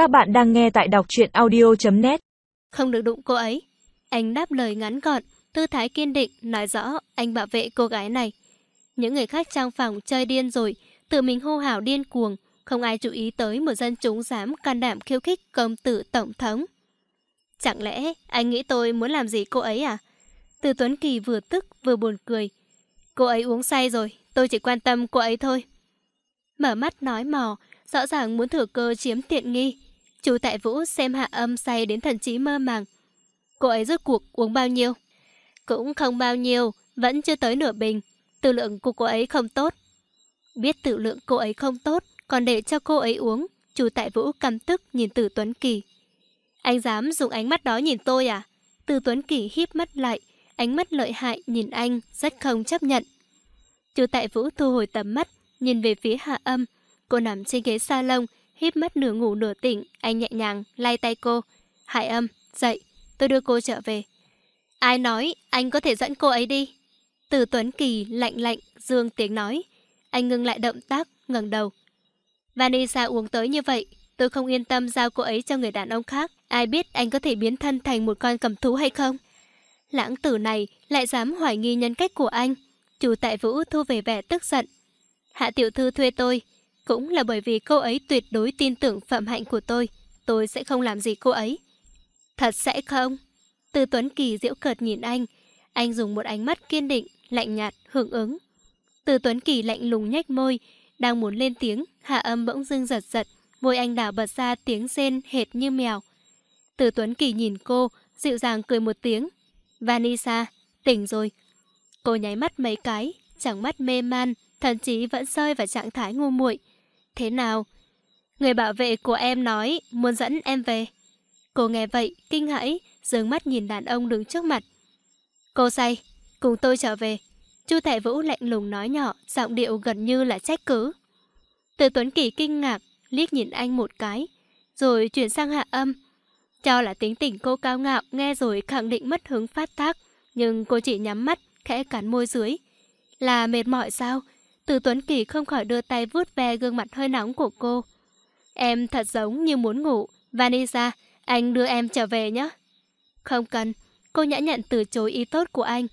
Các bạn đang nghe tại đọc truyện audio.net Không được đụng cô ấy. Anh đáp lời ngắn gọn, tư thái kiên định, nói rõ anh bảo vệ cô gái này. Những người khác trong phòng chơi điên rồi, tự mình hô hào điên cuồng, không ai chú ý tới một dân chúng dám can đảm khiêu khích công tử tổng thống. Chẳng lẽ anh nghĩ tôi muốn làm gì cô ấy à? Từ Tuấn Kỳ vừa tức vừa buồn cười. Cô ấy uống say rồi, tôi chỉ quan tâm cô ấy thôi. Mở mắt nói mò, rõ ràng muốn thừa cơ chiếm tiện nghi. Chú tại Vũ xem hạ âm say đến thần trí mơ màng. Cô ấy rốt cuộc uống bao nhiêu? Cũng không bao nhiêu, vẫn chưa tới nửa bình. Tự lượng của cô ấy không tốt. Biết tự lượng cô ấy không tốt, còn để cho cô ấy uống. Chú tại Vũ căm tức nhìn Từ Tuấn Kỳ. Anh dám dùng ánh mắt đó nhìn tôi à? Từ Tuấn Kỳ híp mắt lại, ánh mắt lợi hại nhìn anh, rất không chấp nhận. Chú tại Vũ thu hồi tầm mắt, nhìn về phía hạ âm. Cô nằm trên ghế salon, híp mắt nửa ngủ nửa tỉnh, anh nhẹ nhàng lay tay cô. Hải âm, dậy, tôi đưa cô trở về. Ai nói anh có thể dẫn cô ấy đi? Từ Tuấn Kỳ lạnh lạnh, dương tiếng nói. Anh ngừng lại động tác, ngẩng đầu. Vanessa uống tới như vậy, tôi không yên tâm giao cô ấy cho người đàn ông khác. Ai biết anh có thể biến thân thành một con cầm thú hay không? Lãng tử này lại dám hoài nghi nhân cách của anh. Chủ tại Vũ thu về vẻ tức giận. Hạ tiểu thư thuê tôi, cũng là bởi vì cô ấy tuyệt đối tin tưởng phẩm hạnh của tôi. Tôi sẽ không làm gì cô ấy. Thật sẽ không? Từ Tuấn Kỳ diễu cợt nhìn anh. Anh dùng một ánh mắt kiên định, lạnh nhạt, hưởng ứng. Từ Tuấn Kỳ lạnh lùng nhếch môi, đang muốn lên tiếng, hạ âm bỗng dưng giật giật, môi anh đảo bật ra tiếng rên hệt như mèo. Từ Tuấn Kỳ nhìn cô, dịu dàng cười một tiếng. Vanessa, tỉnh rồi. Cô nháy mắt mấy cái, chẳng mắt mê man, thậm chí vẫn rơi vào trạng thái ngu muội. Thế nào? Người bảo vệ của em nói muốn dẫn em về. Cô nghe vậy, kinh hãi, dướng mắt nhìn đàn ông đứng trước mặt. Cô say, cùng tôi trở về. Chu thệ Vũ lạnh lùng nói nhỏ, giọng điệu gần như là trách cứ. Từ Tuấn Kỳ kinh ngạc, liếc nhìn anh một cái, rồi chuyển sang hạ âm. Cho là tính tình cô cao ngạo, nghe rồi khẳng định mất hứng phát tác, nhưng cô chỉ nhắm mắt, khẽ cắn môi dưới. Là mệt mỏi sao? Từ Tuấn Kỳ không khỏi đưa tay vuốt ve gương mặt hơi nóng của cô. Em thật giống như muốn ngủ. Vanessa, anh đưa em trở về nhé. Không cần, cô nhã nhận từ chối ý tốt của anh.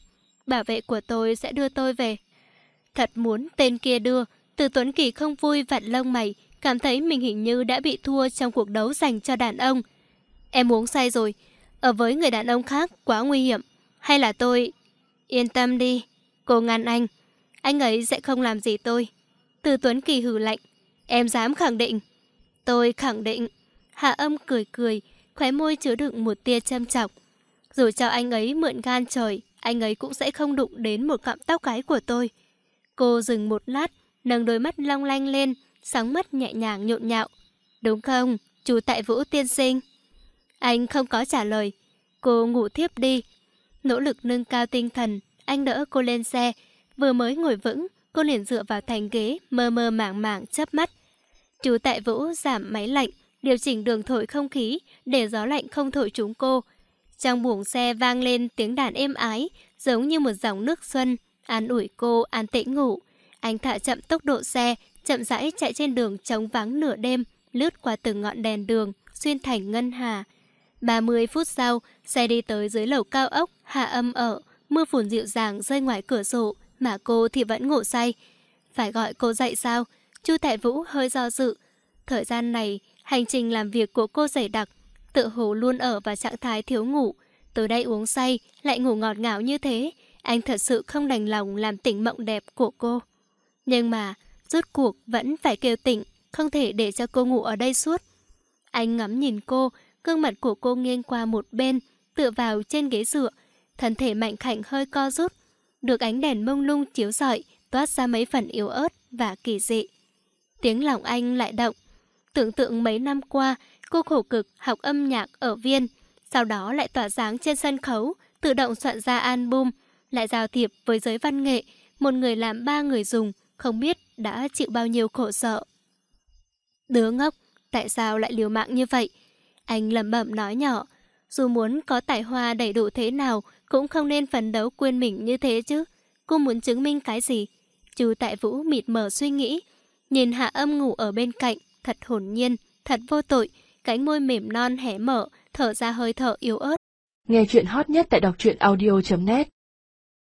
Bảo vệ của tôi sẽ đưa tôi về. Thật muốn tên kia đưa, từ Tuấn Kỳ không vui vặn lông mày, cảm thấy mình hình như đã bị thua trong cuộc đấu dành cho đàn ông. Em uống say rồi, ở với người đàn ông khác quá nguy hiểm. Hay là tôi... Yên tâm đi, cô ngăn anh. Anh ấy sẽ không làm gì tôi. Từ Tuấn Kỳ hừ lạnh. Em dám khẳng định. Tôi khẳng định. Hạ âm cười cười, khóe môi chứa đựng một tia châm chọc. Dù cho anh ấy mượn gan trời, anh ấy cũng sẽ không đụng đến một cạm tóc cái của tôi. Cô dừng một lát, nâng đôi mắt long lanh lên, sóng mắt nhẹ nhàng nhộn nhạo. Đúng không, chú tại Vũ tiên sinh? Anh không có trả lời. Cô ngủ thiếp đi. Nỗ lực nâng cao tinh thần, anh đỡ cô lên xe. Vừa mới ngồi vững, cô liền dựa vào thành ghế, mơ mơ màng màng chớp mắt. Chú tại Vũ giảm máy lạnh, điều chỉnh đường thổi không khí để gió lạnh không thổi trúng cô. Trong buồng xe vang lên tiếng đàn êm ái, giống như một dòng nước xuân, an ủi cô an tĩnh ngủ. Anh thả chậm tốc độ xe, chậm rãi chạy trên đường trống vắng nửa đêm, lướt qua từng ngọn đèn đường, xuyên thành ngân hà. 30 phút sau, xe đi tới dưới lầu cao ốc, hạ âm ở, mưa phùn dịu dàng rơi ngoài cửa sổ, mà cô thì vẫn ngủ say. Phải gọi cô dậy sao? Chu Tại Vũ hơi do dự. Thời gian này, hành trình làm việc của cô dày đặc, tự hồ luôn ở vào trạng thái thiếu ngủ. Tới đây uống say, lại ngủ ngọt ngào như thế, anh thật sự không đành lòng làm tỉnh mộng đẹp của cô. Nhưng mà, rốt cuộc vẫn phải kêu tỉnh, không thể để cho cô ngủ ở đây suốt. Anh ngắm nhìn cô, gương mặt của cô nghiêng qua một bên, tựa vào trên ghế dựa, thân thể mạnh khảnh hơi co rút, được ánh đèn mông lung chiếu rọi, toát ra mấy phần yếu ớt và kỳ dị. Tiếng lòng anh lại động. Tưởng tượng mấy năm qua, cô khổ cực học âm nhạc ở Viên, sau đó lại tỏa sáng trên sân khấu, tự động soạn ra album, lại giao thiệp với giới văn nghệ, một người làm ba người dùng, không biết đã chịu bao nhiêu khổ sợ. Đứa ngốc, tại sao lại liều mạng như vậy? Anh lẩm bẩm nói nhỏ, dù muốn có tài hoa đầy đủ thế nào, cũng không nên phấn đấu quên mình như thế chứ. Cô muốn chứng minh cái gì? Chú Tại Vũ mịt mờ suy nghĩ. Nhìn hạ âm ngủ ở bên cạnh, thật hồn nhiên, thật vô tội. cánh môi mềm non hé mở, thở ra hơi thở yếu ớt. Nghe chuyện hot nhất tại đọc truyện audio.net